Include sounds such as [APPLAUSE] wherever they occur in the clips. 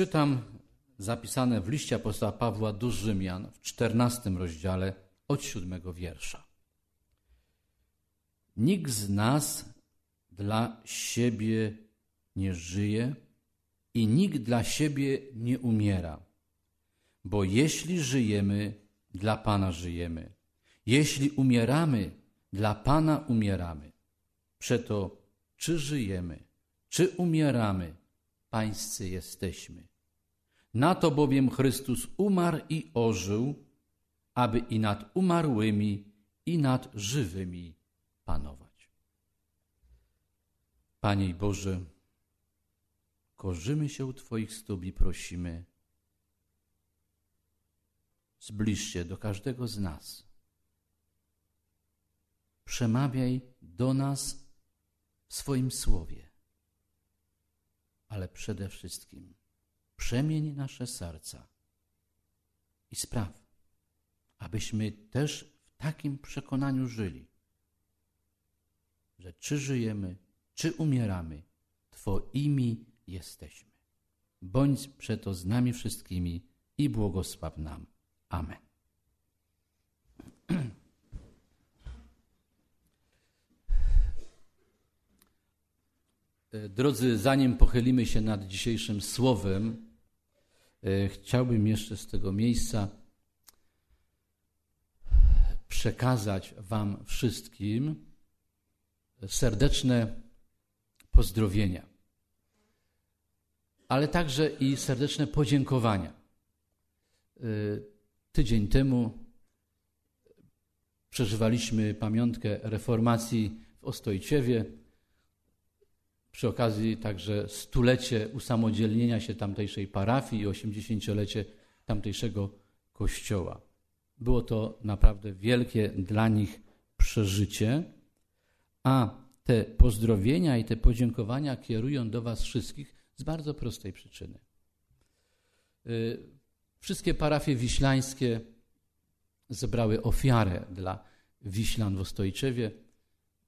Czytam zapisane w liście apostoła Pawła do Rzymian w czternastym rozdziale od siódmego wiersza. Nikt z nas dla siebie nie żyje i nikt dla siebie nie umiera. Bo jeśli żyjemy, dla Pana żyjemy. Jeśli umieramy, dla Pana umieramy. Przeto, czy żyjemy, czy umieramy, pańscy jesteśmy. Na to bowiem Chrystus umarł i ożył, aby i nad umarłymi, i nad żywymi panować. Panie Boże, korzymy się u Twoich stóp i prosimy, zbliż się do każdego z nas. Przemawiaj do nas w swoim słowie, ale przede wszystkim przemień nasze serca i spraw, abyśmy też w takim przekonaniu żyli, że czy żyjemy, czy umieramy, Twoimi jesteśmy. Bądź przeto z nami wszystkimi i błogosław nam. Amen. Drodzy, zanim pochylimy się nad dzisiejszym słowem, e, chciałbym jeszcze z tego miejsca przekazać Wam wszystkim serdeczne pozdrowienia, ale także i serdeczne podziękowania. E, tydzień temu przeżywaliśmy pamiątkę reformacji w Ostojciewie. Przy okazji także stulecie usamodzielnienia się tamtejszej parafii i osiemdziesięciolecie tamtejszego kościoła. Było to naprawdę wielkie dla nich przeżycie, a te pozdrowienia i te podziękowania kierują do Was wszystkich z bardzo prostej przyczyny. Y, wszystkie parafie wiślańskie zebrały ofiarę dla Wiślan w Ostojczewie.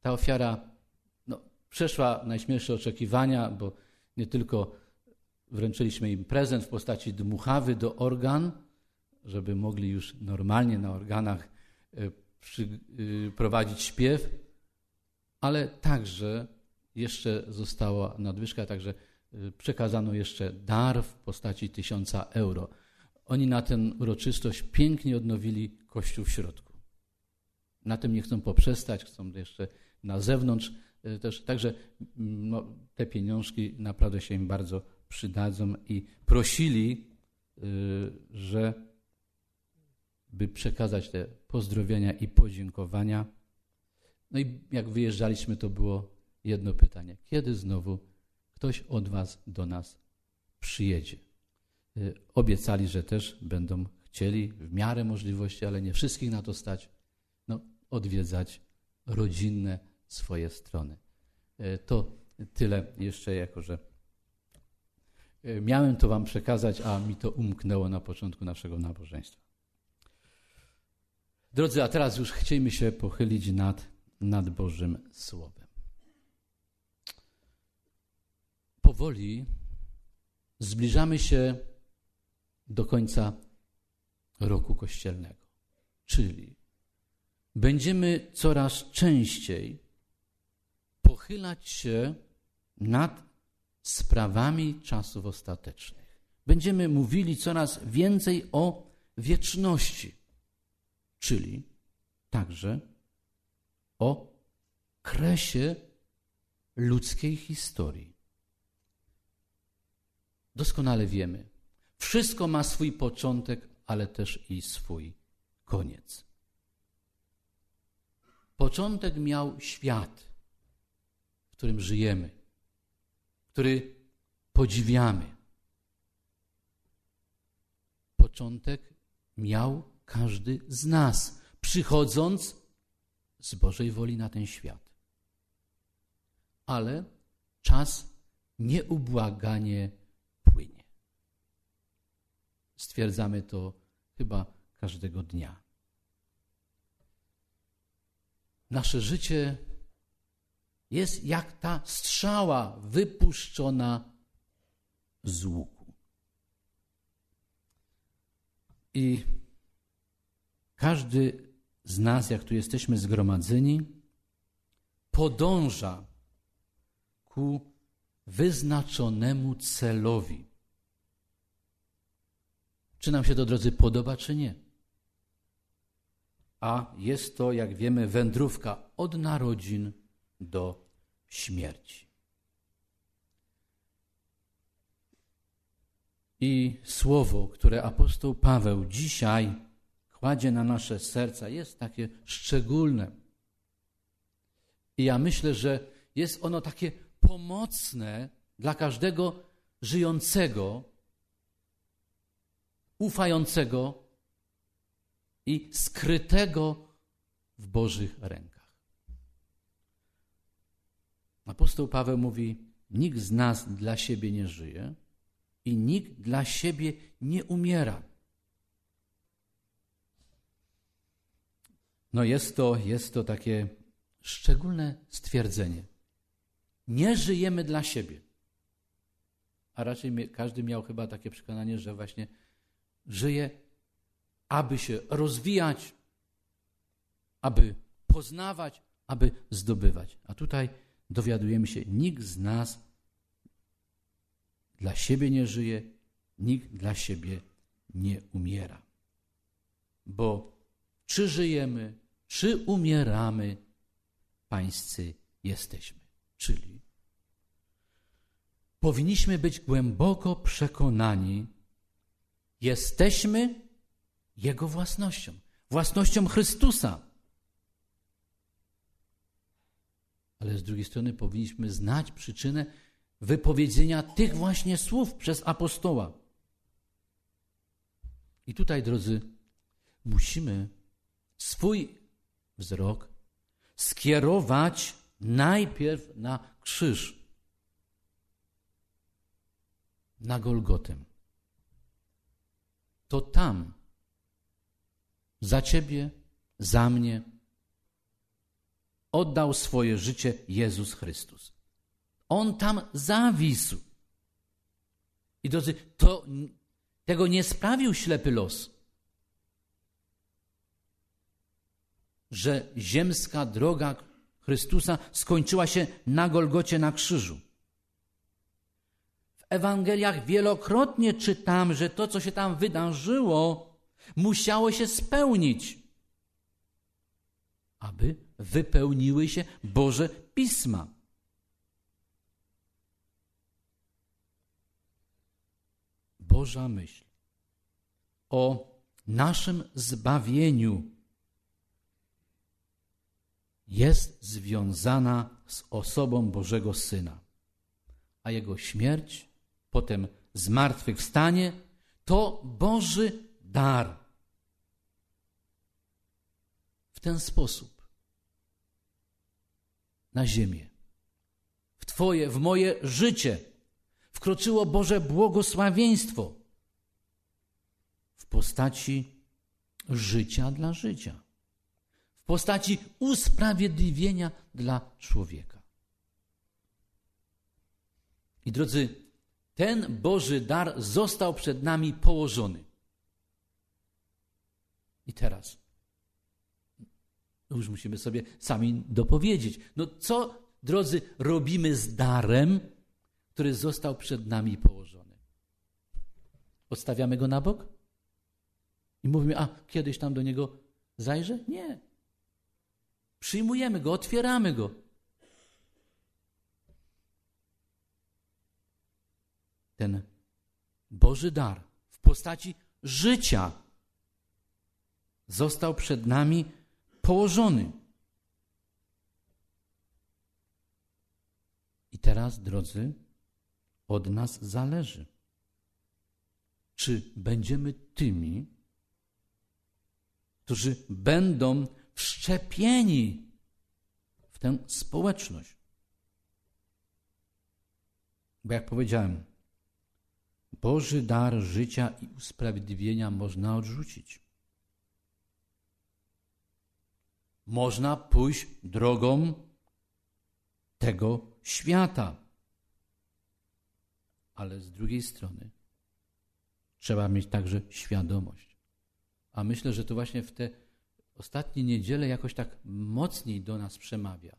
Ta ofiara przeszła najśmielsze oczekiwania, bo nie tylko wręczyliśmy im prezent w postaci dmuchawy do organ, żeby mogli już normalnie na organach e, przy, e, prowadzić śpiew, ale także jeszcze została nadwyżka, także e, przekazano jeszcze dar w postaci tysiąca euro. Oni na tę uroczystość pięknie odnowili Kościół w środku. Na tym nie chcą poprzestać, chcą jeszcze na zewnątrz też. Także no, te pieniążki naprawdę się im bardzo przydadzą i prosili, że by przekazać te pozdrowienia i podziękowania. No i jak wyjeżdżaliśmy, to było jedno pytanie: kiedy znowu ktoś od Was do nas przyjedzie? Y, obiecali, że też będą chcieli w miarę możliwości, ale nie wszystkich na to stać, no, odwiedzać rodzinne swoje strony. Y, to tyle jeszcze, jako że y, miałem to Wam przekazać, a mi to umknęło na początku naszego nabożeństwa. Drodzy, a teraz już chcielibyśmy się pochylić nad, nad Bożym Słowem. Powoli zbliżamy się do końca roku kościelnego, czyli będziemy coraz częściej pochylać się nad sprawami czasów ostatecznych. Będziemy mówili coraz więcej o wieczności czyli także o kresie ludzkiej historii. Doskonale wiemy, wszystko ma swój początek, ale też i swój koniec. Początek miał świat, którym żyjemy, który podziwiamy. Początek miał każdy z nas, przychodząc z Bożej woli na ten świat. Ale czas nieubłaganie płynie. Stwierdzamy to chyba każdego dnia. Nasze życie jest jak ta strzała wypuszczona z łuku. I każdy z nas, jak tu jesteśmy zgromadzeni, podąża ku wyznaczonemu celowi. Czy nam się to, drodzy, podoba, czy nie? A jest to, jak wiemy, wędrówka od narodzin do śmierci. I słowo, które apostoł Paweł dzisiaj kładzie na nasze serca, jest takie szczególne. I ja myślę, że jest ono takie pomocne dla każdego żyjącego, ufającego i skrytego w Bożych rękach. Apostoł Paweł mówi: Nikt z nas dla siebie nie żyje i nikt dla siebie nie umiera. No jest to, jest to takie szczególne stwierdzenie. Nie żyjemy dla siebie. A raczej każdy miał chyba takie przekonanie, że właśnie żyje, aby się rozwijać, aby poznawać, aby zdobywać. A tutaj dowiadujemy się, nikt z nas dla siebie nie żyje, nikt dla siebie nie umiera. Bo czy żyjemy, czy umieramy, pańscy jesteśmy. Czyli powinniśmy być głęboko przekonani, jesteśmy Jego własnością, własnością Chrystusa. Ale z drugiej strony powinniśmy znać przyczynę wypowiedzenia tych właśnie słów przez apostoła. I tutaj, drodzy, musimy swój wzrok skierować najpierw na krzyż, na Golgotę. To tam, za Ciebie, za mnie, oddał swoje życie Jezus Chrystus. On tam zawisł. I drodzy, to, tego nie sprawił ślepy los. Że ziemska droga Chrystusa skończyła się na Golgocie na krzyżu. W Ewangeliach wielokrotnie czytam, że to, co się tam wydarzyło, musiało się spełnić, aby wypełniły się Boże Pisma. Boża myśl o naszym zbawieniu jest związana z osobą Bożego Syna, a Jego śmierć, potem zmartwychwstanie, to Boży dar. W ten sposób na ziemię, w Twoje, w moje życie wkroczyło Boże błogosławieństwo w postaci życia dla życia w postaci usprawiedliwienia dla człowieka. I drodzy, ten Boży dar został przed nami położony. I teraz już musimy sobie sami dopowiedzieć. No co, drodzy, robimy z darem, który został przed nami położony? Odstawiamy go na bok? I mówimy, a kiedyś tam do niego zajrzę? Nie. Przyjmujemy go, otwieramy go. Ten Boży dar w postaci życia został przed nami położony. I teraz, drodzy, od nas zależy, czy będziemy tymi, którzy będą wszczepieni w tę społeczność. Bo jak powiedziałem, Boży dar życia i usprawiedliwienia można odrzucić. Można pójść drogą tego świata. Ale z drugiej strony trzeba mieć także świadomość, A myślę, że to właśnie w te ostatnie niedziele jakoś tak mocniej do nas przemawia.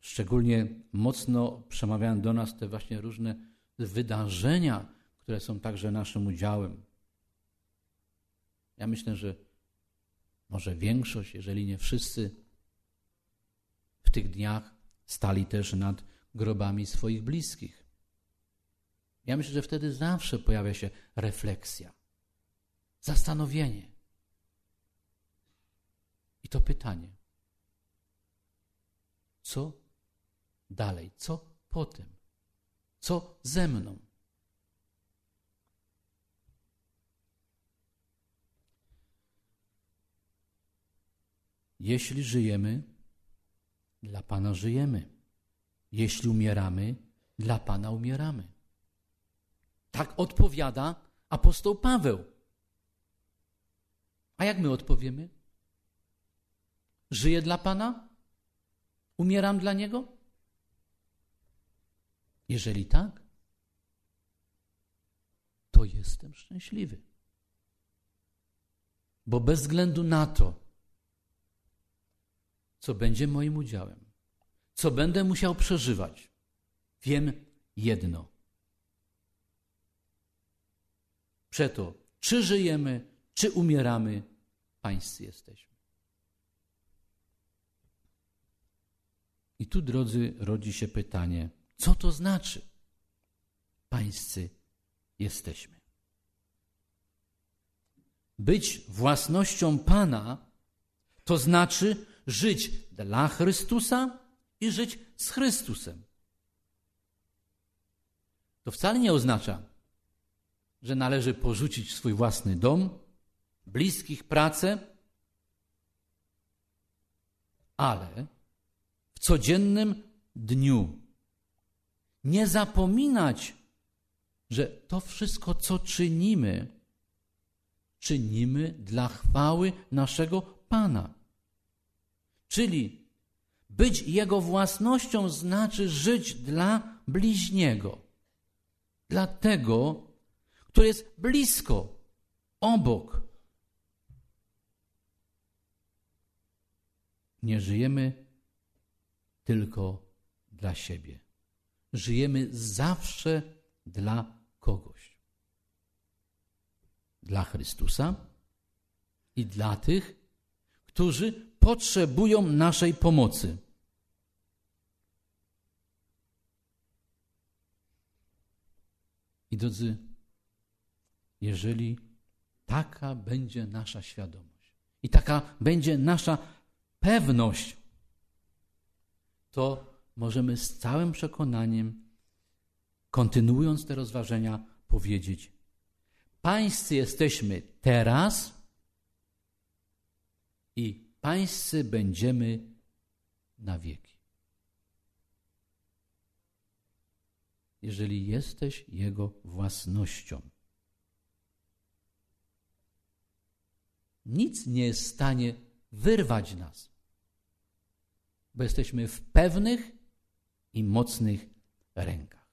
Szczególnie mocno przemawiają do nas te właśnie różne wydarzenia, które są także naszym udziałem. Ja myślę, że może większość, jeżeli nie wszyscy, w tych dniach stali też nad grobami swoich bliskich. Ja myślę, że wtedy zawsze pojawia się refleksja, zastanowienie. I to pytanie: co dalej? Co potem? Co ze mną? Jeśli żyjemy, dla Pana żyjemy. Jeśli umieramy, dla Pana umieramy. Tak odpowiada apostoł Paweł. A jak my odpowiemy? Żyję dla Pana? Umieram dla Niego? Jeżeli tak, to jestem szczęśliwy. Bo bez względu na to, co będzie moim udziałem, co będę musiał przeżywać, wiem jedno. Przeto, czy żyjemy, czy umieramy, pańscy jesteśmy. I tu, drodzy, rodzi się pytanie, co to znaczy? Pańscy jesteśmy. Być własnością Pana to znaczy żyć dla Chrystusa i żyć z Chrystusem. To wcale nie oznacza, że należy porzucić swój własny dom, bliskich pracę, ale w codziennym dniu nie zapominać, że to wszystko, co czynimy, czynimy dla chwały naszego Pana. Czyli być Jego własnością znaczy żyć dla bliźniego, dla tego, który jest blisko, obok. Nie żyjemy tylko dla siebie. Żyjemy zawsze dla kogoś. Dla Chrystusa i dla tych, którzy potrzebują naszej pomocy. I drodzy, jeżeli taka będzie nasza świadomość i taka będzie nasza pewność, to możemy z całym przekonaniem, kontynuując te rozważenia, powiedzieć: Pańscy jesteśmy teraz i pańscy będziemy na wieki. Jeżeli jesteś Jego własnością. Nic nie jest w stanie wyrwać nas, bo jesteśmy w pewnych i mocnych rękach.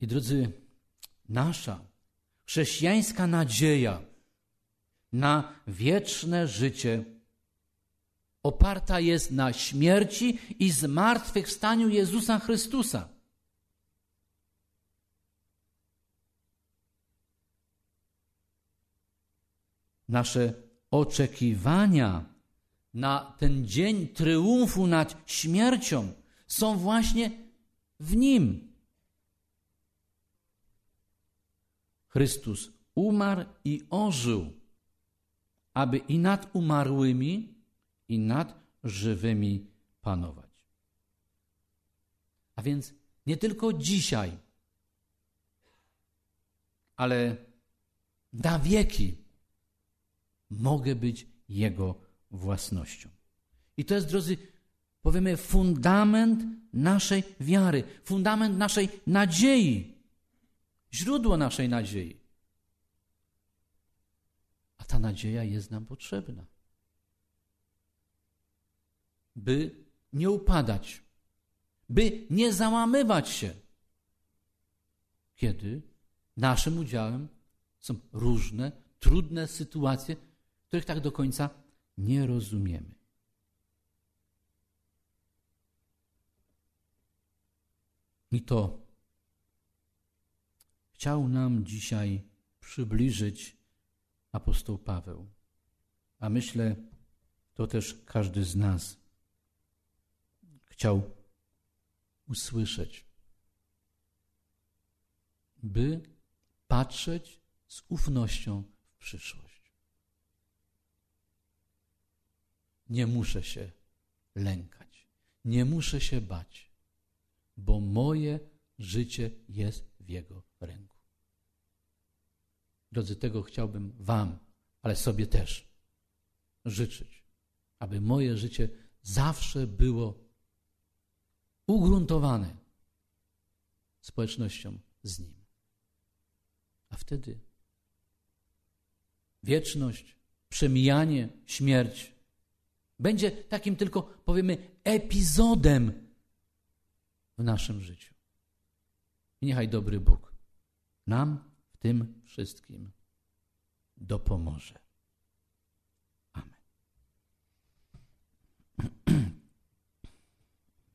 I drodzy, nasza chrześcijańska nadzieja na wieczne życie oparta jest na śmierci i zmartwychwstaniu Jezusa Chrystusa. Nasze oczekiwania na ten dzień triumfu nad śmiercią są właśnie w Nim. Chrystus umarł i ożył, aby i nad umarłymi, i nad żywymi panować. A więc nie tylko dzisiaj, ale na wieki mogę być Jego własnością. I to jest, drodzy, powiemy, fundament naszej wiary, fundament naszej nadziei źródło naszej nadziei. A ta nadzieja jest nam potrzebna, by nie upadać, by nie załamywać się, kiedy naszym udziałem są różne, trudne sytuacje, których tak do końca nie rozumiemy. I to chciał nam dzisiaj przybliżyć apostoł Paweł. A myślę, to też każdy z nas chciał usłyszeć, by patrzeć z ufnością w przyszłość. Nie muszę się lękać, nie muszę się bać, bo moje życie jest w Jego ręku. Drodzy, tego chciałbym Wam, ale sobie też życzyć, aby moje życie zawsze było ugruntowane społecznością z Nim. A wtedy wieczność, przemijanie, śmierć będzie takim tylko, powiemy, epizodem w naszym życiu. I niechaj dobry Bóg nam tym wszystkim dopomoże. Amen. [CLEARS THROAT]